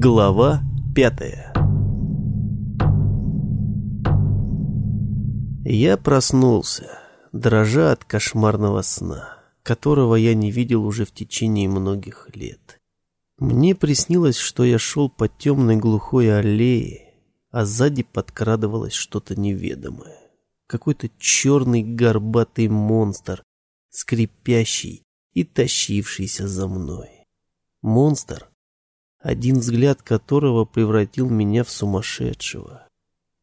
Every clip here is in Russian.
Глава пятая Я проснулся, дрожа от кошмарного сна, которого я не видел уже в течение многих лет. Мне приснилось, что я шел по темной глухой аллее, а сзади подкрадывалось что-то неведомое. Какой-то черный горбатый монстр, скрипящий и тащившийся за мной. Монстр, один взгляд которого превратил меня в сумасшедшего.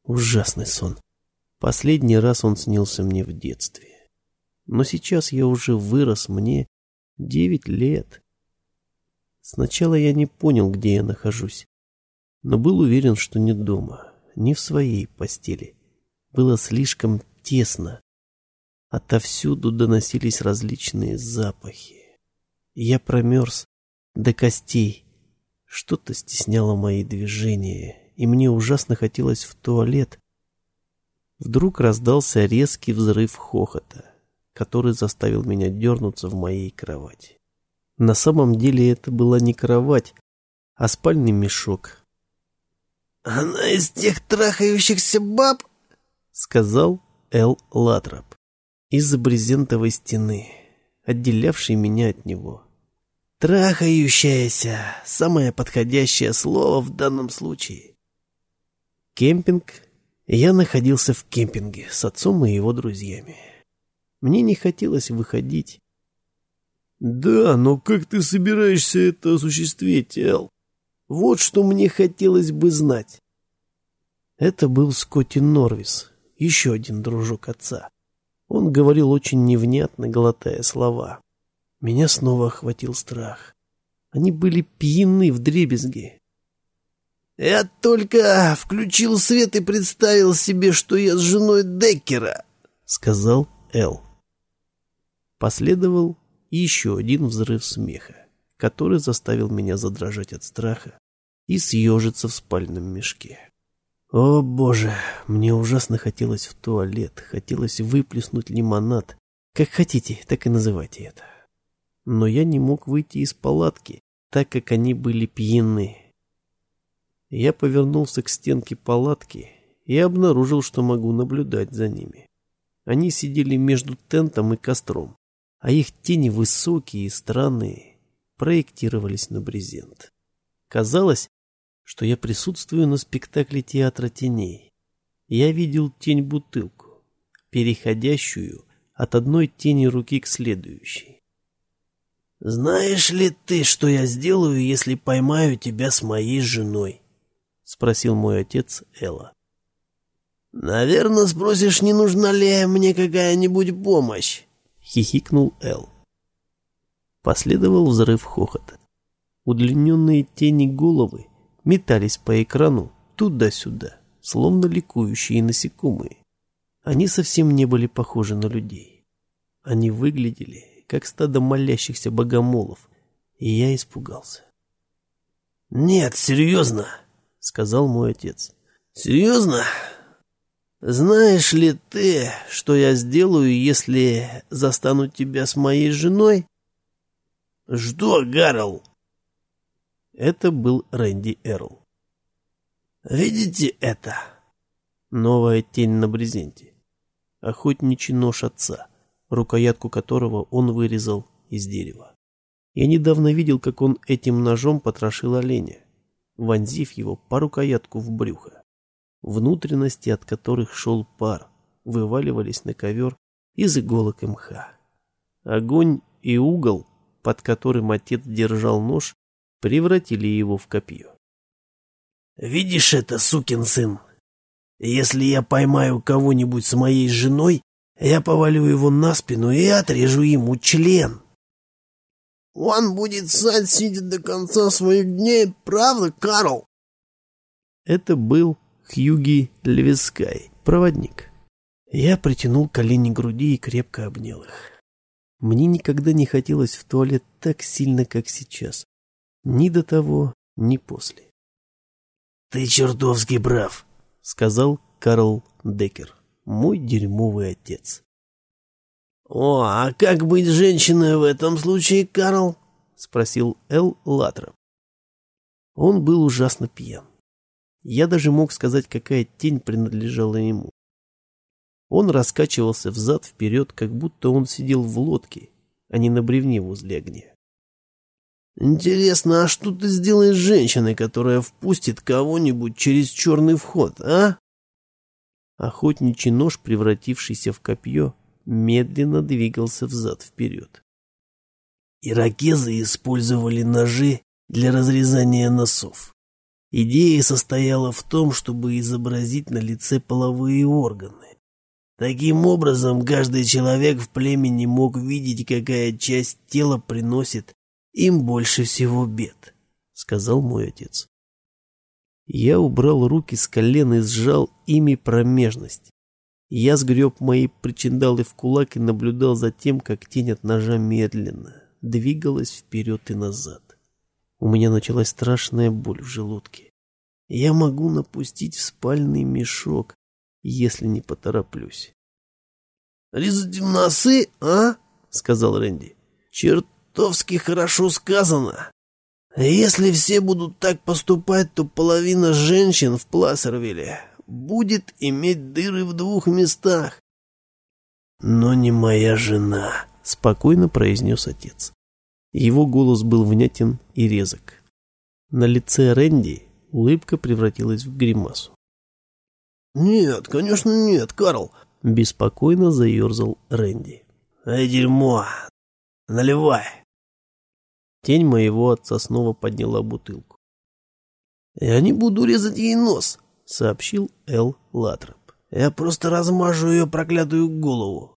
Ужасный сон. Последний раз он снился мне в детстве. Но сейчас я уже вырос, мне девять лет. Сначала я не понял, где я нахожусь, но был уверен, что не дома, не в своей постели. Было слишком тесно. Отовсюду доносились различные запахи. Я промерз до костей, что-то стесняло мои движения, и мне ужасно хотелось в туалет. Вдруг раздался резкий взрыв хохота, который заставил меня дернуться в моей кровати. На самом деле это была не кровать, а спальный мешок. «Она из тех трахающихся баб?» — сказал Эл Латроп из-за брезентовой стены, отделявшей меня от него. Трахающаяся – самое подходящее слово в данном случае. Кемпинг. Я находился в кемпинге с отцом и его друзьями. Мне не хотелось выходить. «Да, но как ты собираешься это осуществить, Эл? Вот что мне хотелось бы знать». Это был Скотти Норвис, еще один дружок отца. Он говорил очень невнятно, глотая слова. Меня снова охватил страх. Они были пьяны в дребезги. «Я только включил свет и представил себе, что я с женой Деккера», — сказал Эл. Последовал еще один взрыв смеха, который заставил меня задрожать от страха и съежиться в спальном мешке. О, боже, мне ужасно хотелось в туалет, хотелось выплеснуть лимонад. Как хотите, так и называйте это но я не мог выйти из палатки, так как они были пьяны. Я повернулся к стенке палатки и обнаружил, что могу наблюдать за ними. Они сидели между тентом и костром, а их тени высокие и странные проектировались на брезент. Казалось, что я присутствую на спектакле театра теней. Я видел тень-бутылку, переходящую от одной тени руки к следующей. «Знаешь ли ты, что я сделаю, если поймаю тебя с моей женой?» — спросил мой отец Элла. «Наверное, спросишь, не нужна ли мне какая-нибудь помощь?» — хихикнул Эл. Последовал взрыв хохота. Удлиненные тени головы метались по экрану туда-сюда, словно ликующие насекомые. Они совсем не были похожи на людей. Они выглядели как стадо молящихся богомолов, и я испугался. «Нет, серьезно», — сказал мой отец. «Серьезно? Знаешь ли ты, что я сделаю, если застану тебя с моей женой?» «Что, Гарл?» Это был Рэнди Эрл. «Видите это?» Новая тень на брезенте. Охотничий нож отца — рукоятку которого он вырезал из дерева. Я недавно видел, как он этим ножом потрошил оленя, вонзив его по рукоятку в брюхо. Внутренности, от которых шел пар, вываливались на ковер из иголок мха. Огонь и угол, под которым отец держал нож, превратили его в копье. «Видишь это, сукин сын? Если я поймаю кого-нибудь с моей женой, я повалю его на спину и отрежу ему член. Он будет ссать, сидя до конца своих дней, правда, Карл? Это был Хьюги Левискай, проводник. Я притянул колени к груди и крепко обнял их. Мне никогда не хотелось в туалет так сильно, как сейчас. Ни до того, ни после. «Ты чертовски прав», — сказал Карл Деккер мой дерьмовый отец. «О, а как быть женщиной в этом случае, Карл?» — спросил Эл Латроп. Он был ужасно пьян. Я даже мог сказать, какая тень принадлежала ему. Он раскачивался взад-вперед, как будто он сидел в лодке, а не на бревне возле огня. «Интересно, а что ты сделаешь с женщиной, которая впустит кого-нибудь через черный вход, а?» Охотничий нож, превратившийся в копье, медленно двигался взад-вперед. Иракезы использовали ножи для разрезания носов. Идея состояла в том, чтобы изобразить на лице половые органы. Таким образом, каждый человек в племени мог видеть, какая часть тела приносит им больше всего бед, — сказал мой отец. Я убрал руки с колен и сжал ими промежность. Я сгреб мои причиндалы в кулак и наблюдал за тем, как тень от ножа медленно двигалась вперед и назад. У меня началась страшная боль в желудке. Я могу напустить в спальный мешок, если не потороплюсь. «Резать носы, а?» — сказал Рэнди. «Чертовски хорошо сказано. Если все будут так поступать, то половина женщин в Плассервилле будет иметь дыры в двух местах. Но не моя жена, спокойно произнес отец. Его голос был внятен и резок. На лице Рэнди улыбка превратилась в гримасу. «Нет, конечно нет, Карл!» — беспокойно заерзал Рэнди. «Эй, дерьмо! Наливай!» Тень моего отца снова подняла бутылку. «Я не буду резать ей нос», — сообщил Эл Латроп. «Я просто размажу ее проклятую голову».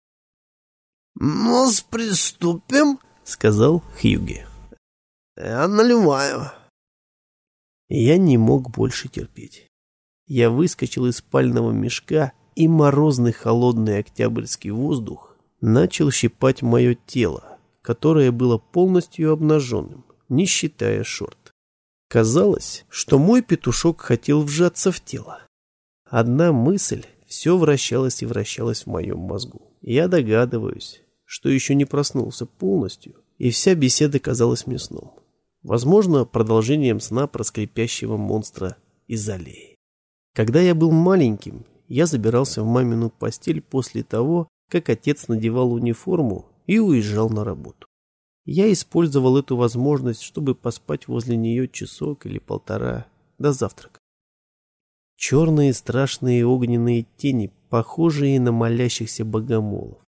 «Нос приступим», — сказал Хьюги. «Я наливаю». Я не мог больше терпеть. Я выскочил из спального мешка, и морозный холодный октябрьский воздух начал щипать мое тело, которое было полностью обнаженным, не считая шорт. Казалось, что мой петушок хотел вжаться в тело. Одна мысль все вращалась и вращалась в моем мозгу. Я догадываюсь, что еще не проснулся полностью, и вся беседа казалась мне сном. Возможно, продолжением сна про скрипящего монстра из аллеи. Когда я был маленьким, я забирался в мамину постель после того, как отец надевал униформу и уезжал на работу. Я использовал эту возможность, чтобы поспать возле нее часок или полтора до завтрака. Черные страшные огненные тени, похожие на молящихся богомолов.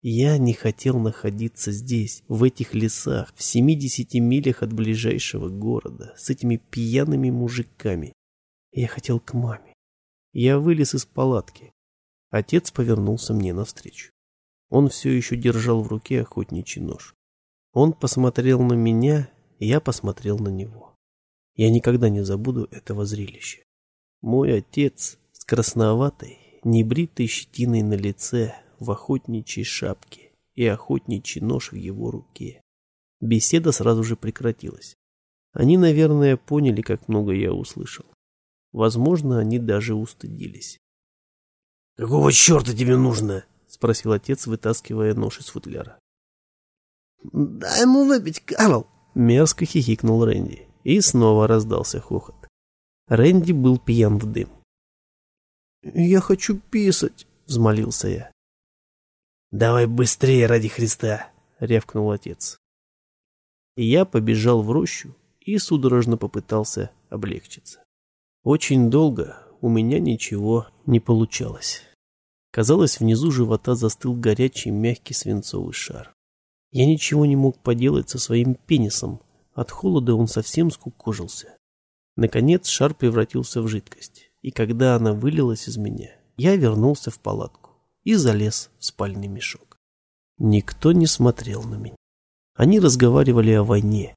Я не хотел находиться здесь, в этих лесах, в 70 милях от ближайшего города, с этими пьяными мужиками. Я хотел к маме. Я вылез из палатки. Отец повернулся мне навстречу. Он все еще держал в руке охотничий нож. Он посмотрел на меня, и я посмотрел на него. Я никогда не забуду этого зрелища. Мой отец с красноватой, небритой щетиной на лице, в охотничьей шапке и охотничий нож в его руке. Беседа сразу же прекратилась. Они, наверное, поняли, как много я услышал. Возможно, они даже устыдились. «Какого черта тебе нужно?» — спросил отец, вытаскивая нож из футляра. «Дай ему выпить, Карл!» — мерзко хихикнул Рэнди. И снова раздался хохот. Рэнди был пьян в дым. «Я хочу писать!» — взмолился я. «Давай быстрее, ради Христа!» — рявкнул отец. Я побежал в рощу и судорожно попытался облегчиться. Очень долго у меня ничего не получалось. Казалось, внизу живота застыл горячий мягкий свинцовый шар. Я ничего не мог поделать со своим пенисом. От холода он совсем скукожился. Наконец шар превратился в жидкость, и когда она вылилась из меня, я вернулся в палатку и залез в спальный мешок. Никто не смотрел на меня. Они разговаривали о войне.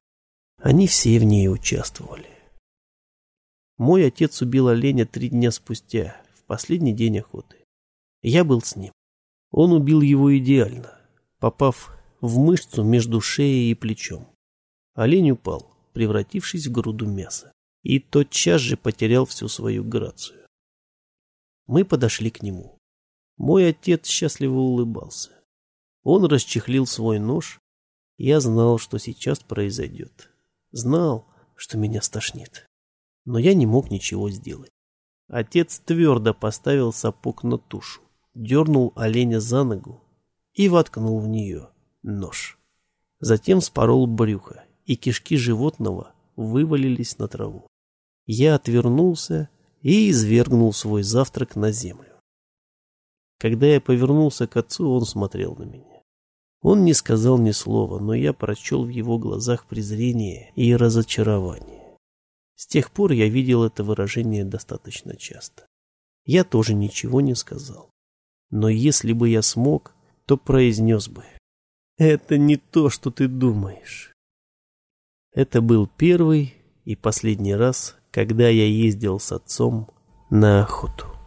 Они все в ней участвовали. Мой отец убил оленя три дня спустя, в последний день охоты. Я был с ним. Он убил его идеально, попав в мышцу между шеей и плечом. Олень упал, превратившись в груду мяса, и тотчас же потерял всю свою грацию. Мы подошли к нему. Мой отец счастливо улыбался. Он расчехлил свой нож. Я знал, что сейчас произойдет. Знал, что меня стошнит. но я не мог ничего сделать. Отец твердо поставил сапог на тушу, дернул оленя за ногу и воткнул в нее нож. Затем спорол брюхо, и кишки животного вывалились на траву. Я отвернулся и извергнул свой завтрак на землю. Когда я повернулся к отцу, он смотрел на меня. Он не сказал ни слова, но я прочел в его глазах презрение и разочарование. С тех пор я видел это выражение достаточно часто. Я тоже ничего не сказал. Но если бы я смог, то произнес бы. Это не то, что ты думаешь. Это был первый и последний раз, когда я ездил с отцом на охоту.